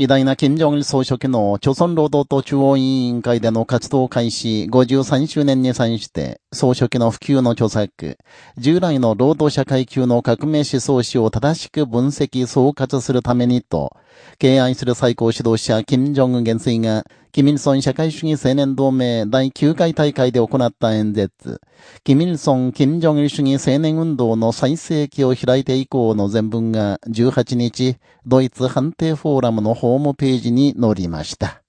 偉大な金正日総書記の朝鮮労働党中央委員会での活動開始53周年に際して、総書記の普及の著作、従来の労働者階級の革命思想史を正しく分析総括するためにと、敬愛する最高指導者金正恩元帥が、キミルソン社会主義青年同盟第9回大会で行った演説、キミルソン・金正恩主義青年運動の最盛期を開いて以降の全文が18日、ドイツ判定フォーラムのホームページに載りました。